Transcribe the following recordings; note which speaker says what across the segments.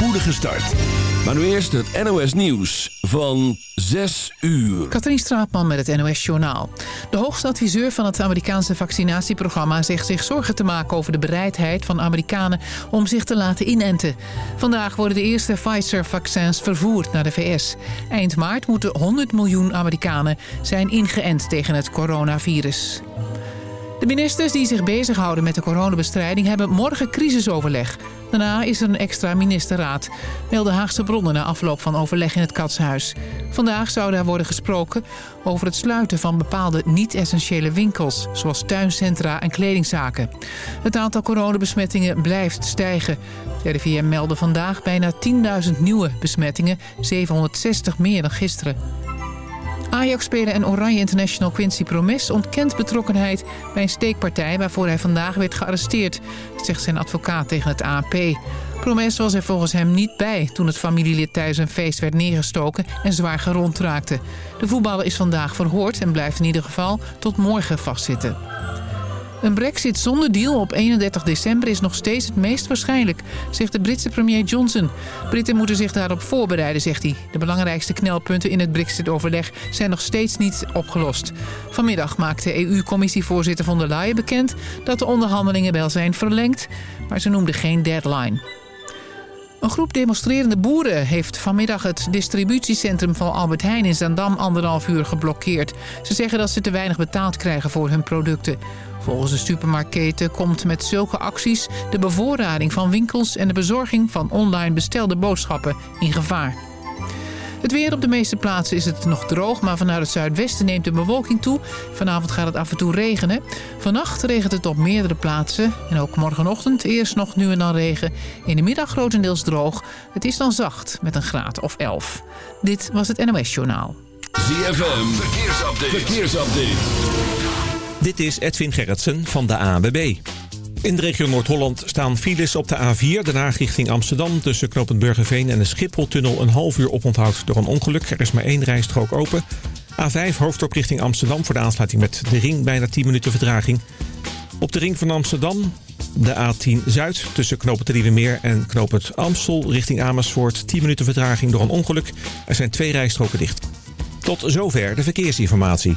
Speaker 1: spoedige start. Maar nu eerst het NOS Nieuws van 6 uur.
Speaker 2: Katrien Straatman met het NOS Journaal. De hoogste adviseur van het Amerikaanse vaccinatieprogramma... zegt zich zorgen te maken over de bereidheid van Amerikanen... om zich te laten inenten. Vandaag worden de eerste Pfizer-vaccins vervoerd naar de VS. Eind maart moeten 100 miljoen Amerikanen zijn ingeënt tegen het coronavirus. De ministers die zich bezighouden met de coronabestrijding... hebben morgen crisisoverleg... Daarna is er een extra ministerraad, melden Haagse bronnen na afloop van overleg in het Katshuis. Vandaag zou daar worden gesproken over het sluiten van bepaalde niet-essentiële winkels, zoals tuincentra en kledingzaken. Het aantal coronabesmettingen blijft stijgen. De RIVM meldde vandaag bijna 10.000 nieuwe besmettingen, 760 meer dan gisteren. Ajax-speler en Oranje International Quincy Promes ontkent betrokkenheid bij een steekpartij waarvoor hij vandaag werd gearresteerd, zegt zijn advocaat tegen het ANP. Promes was er volgens hem niet bij toen het familielid tijdens een feest werd neergestoken en zwaar gerond raakte. De voetballer is vandaag verhoord en blijft in ieder geval tot morgen vastzitten. Een brexit zonder deal op 31 december is nog steeds het meest waarschijnlijk, zegt de Britse premier Johnson. Britten moeten zich daarop voorbereiden, zegt hij. De belangrijkste knelpunten in het brexit-overleg zijn nog steeds niet opgelost. Vanmiddag maakte EU-commissievoorzitter von der Leyen bekend dat de onderhandelingen wel zijn verlengd, maar ze noemde geen deadline. Een groep demonstrerende boeren heeft vanmiddag het distributiecentrum van Albert Heijn in Zandam anderhalf uur geblokkeerd. Ze zeggen dat ze te weinig betaald krijgen voor hun producten. Volgens de supermarketen komt met zulke acties de bevoorrading van winkels en de bezorging van online bestelde boodschappen in gevaar. Het weer op de meeste plaatsen is het nog droog, maar vanuit het zuidwesten neemt de bewolking toe. Vanavond gaat het af en toe regenen. Vannacht regent het op meerdere plaatsen. En ook morgenochtend eerst nog nu en dan regen. In de middag grotendeels droog. Het is dan zacht met een graad of 11. Dit was het NOS Journaal.
Speaker 1: ZFM, verkeersupdate. verkeersupdate.
Speaker 3: Dit is Edwin Gerritsen van de ANWB. In de regio Noord-Holland staan files op de A4, daarna richting Amsterdam... tussen knooppunt Burgerveen en de Schipholtunnel een half uur oponthoud door een ongeluk. Er is maar één rijstrook open. A5 hoofddorp richting Amsterdam voor de aansluiting met de ring, bijna 10 minuten vertraging. Op de ring van Amsterdam de A10 Zuid tussen knooppunt Riedemeer en knooppunt Amstel richting Amersfoort. 10 minuten vertraging door een ongeluk. Er zijn twee rijstroken dicht. Tot zover de verkeersinformatie.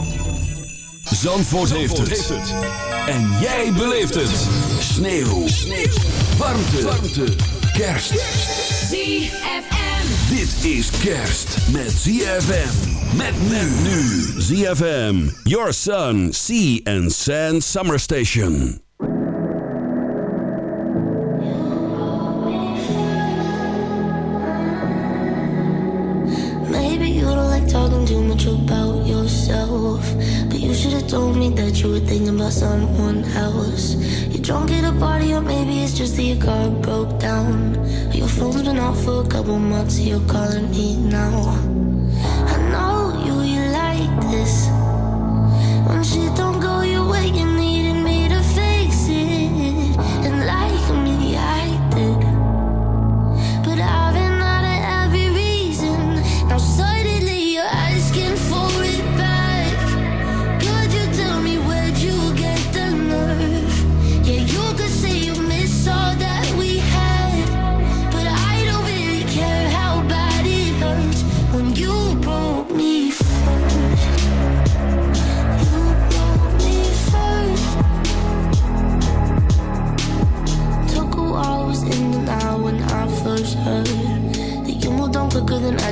Speaker 1: Zandvoort, heeft, het. En jij beleeft het. Sneeuw. Sneeuw. Warmte. Warmte. Kerst.
Speaker 4: ZFM.
Speaker 1: Dit is kerst met ZFM. Met men nu. ZFM. Your Sun, Sea and Sand Summer Station.
Speaker 5: Told me that you were thinking about someone else. You're drunk at a party, or maybe it's just that your car broke down. Your phone's been off for a couple months, so you're calling me now. I know you, you like this. When shit don't go your way, you needed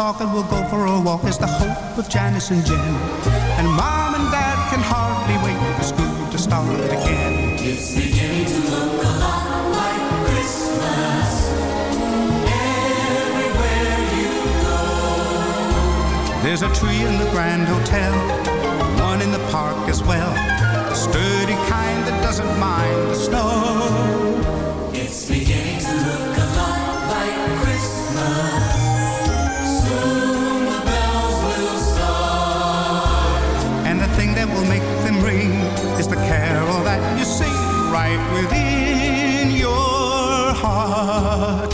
Speaker 6: Talk and will go for a walk is the hope of Janice and Jen. And Mom and Dad can hardly wait for school to start again.
Speaker 7: It's beginning to look a lot like Christmas. Everywhere you
Speaker 6: There's a tree in the Grand Hotel, one in the park as well. A sturdy kind that doesn't mind the snow.
Speaker 7: It's beginning to look a lot like Christmas.
Speaker 6: Within your heart.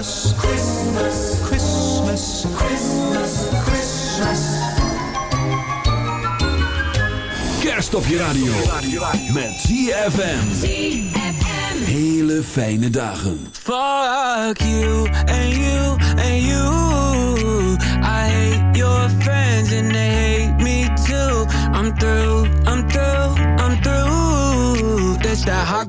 Speaker 7: Christmas.
Speaker 6: Christmas,
Speaker 7: Christmas.
Speaker 6: Christmas,
Speaker 7: Christmas.
Speaker 1: Kerst op je radio. Met ZFM. Hele fijne dagen.
Speaker 8: Fuck you and you and you. I hate your friends and they hate me too. I'm through, I'm through, I'm through. This that hot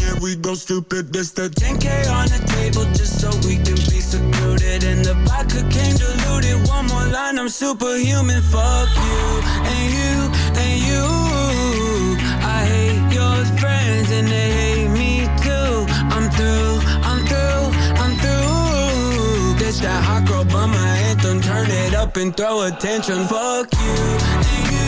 Speaker 8: yeah, we go stupid. This the 10K on the table just so we can be secluded. And the vodka came diluted. One more line, I'm superhuman. Fuck you and you and you. I hate your friends and they hate me too. I'm through, I'm through, I'm through. This that hot girl bummer anthem. Turn it up and throw attention. Fuck you and you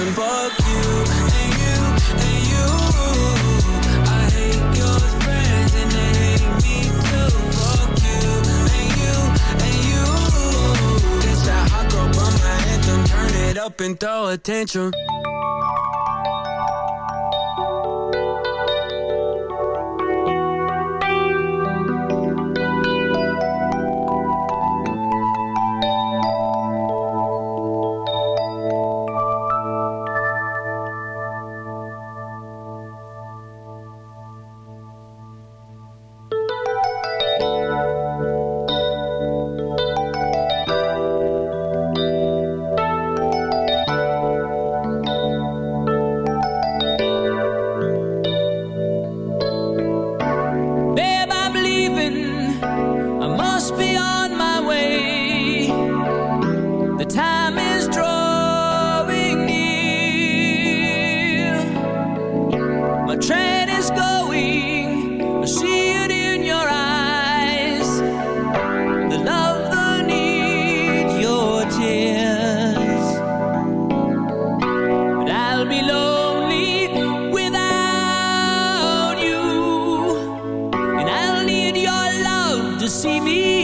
Speaker 8: attention. Fuck you and you and you. I hate your friends and they hate me too. Fuck you and you and you. This that hot girl bummer anthem. Turn it up and throw attention.
Speaker 9: see me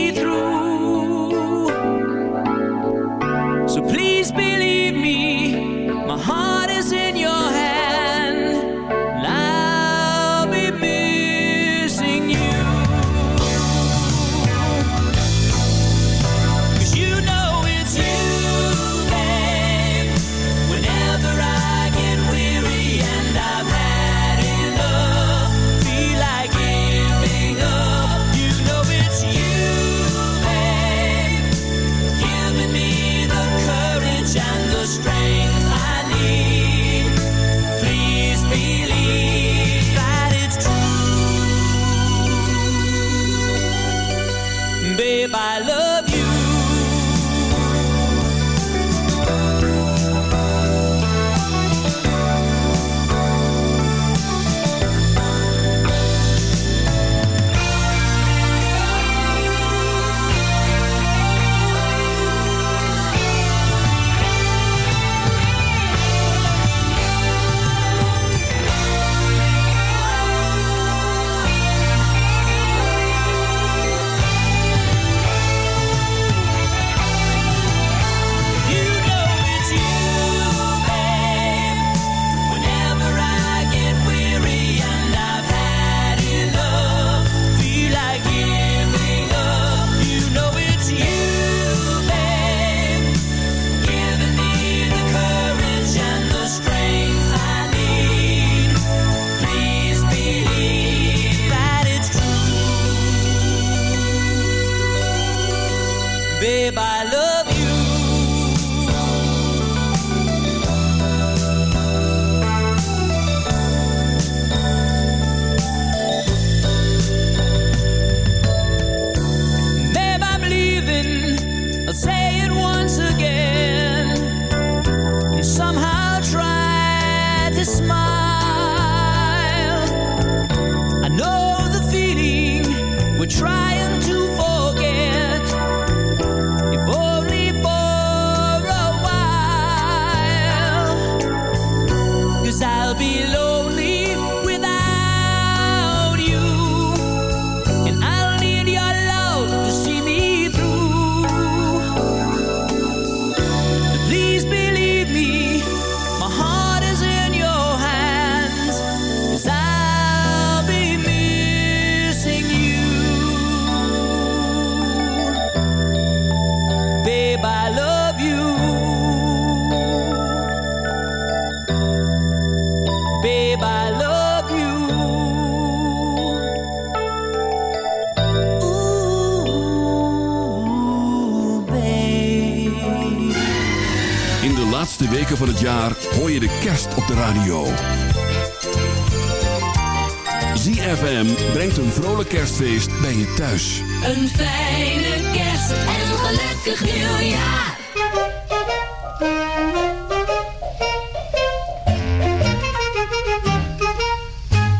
Speaker 9: thuis.
Speaker 10: Een fijne kerst en een gelukkig nieuwjaar.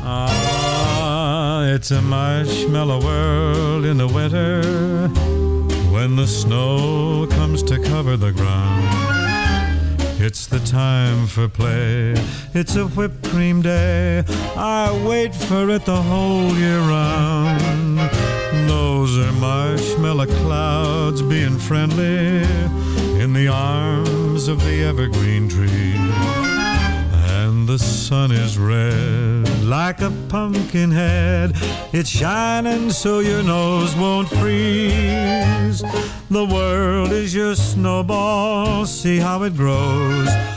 Speaker 11: Ah, it's a marshmallow world in the winter when the snow comes to cover the ground. It's the time for play. It's a whipped cream day. I wait for it the whole year round. Clouds being friendly in the arms of the evergreen tree. And the sun is red like a pumpkin head. It's shining so your nose won't freeze. The world is your snowball, see how it grows.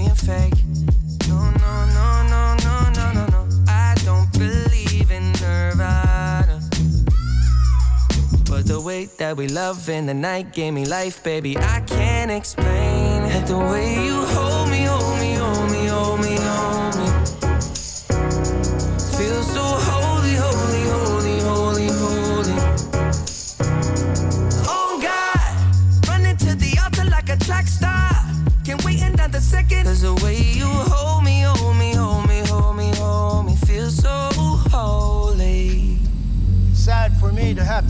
Speaker 8: being fake. No, no, no, no, no, no, no, no. I don't believe in Nirvana. But the way that we love in the night gave me life, baby. I can't explain. The way you hold me, hold me,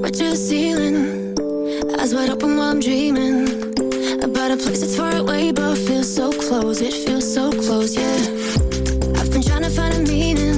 Speaker 12: What's your ceiling? Eyes wide open while I'm dreaming About a place that's far away but feels so close. It feels so close, yeah. I've been trying to find a meaning.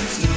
Speaker 12: Please.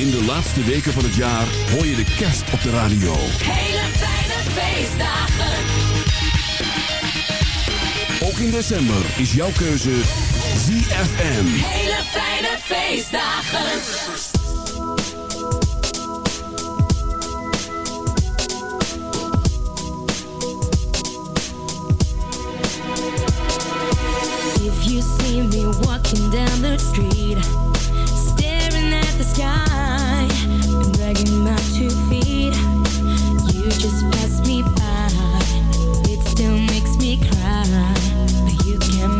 Speaker 12: In
Speaker 9: de laatste weken van het jaar hoor je de kerst op de radio.
Speaker 10: Hele fijne feestdagen.
Speaker 9: Ook in december is jouw keuze ZFM.
Speaker 10: Hele fijne feestdagen.
Speaker 13: If you see me walking down the street... dragging my two feet. You just me by. It still makes me cry. But you
Speaker 4: can't.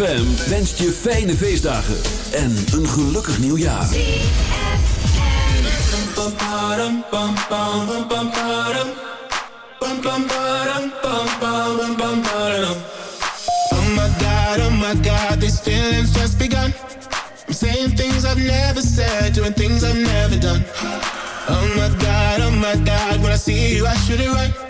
Speaker 9: ZFM. Wenst je fijne feestdagen en een gelukkig nieuwjaar.
Speaker 14: Oh my god, oh my god, these feelings just begun. I'm saying things I've never said, doing things I've never done. Oh my god, oh my god, when I see you, I shoot it right.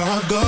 Speaker 14: I
Speaker 9: go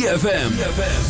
Speaker 9: ZFM.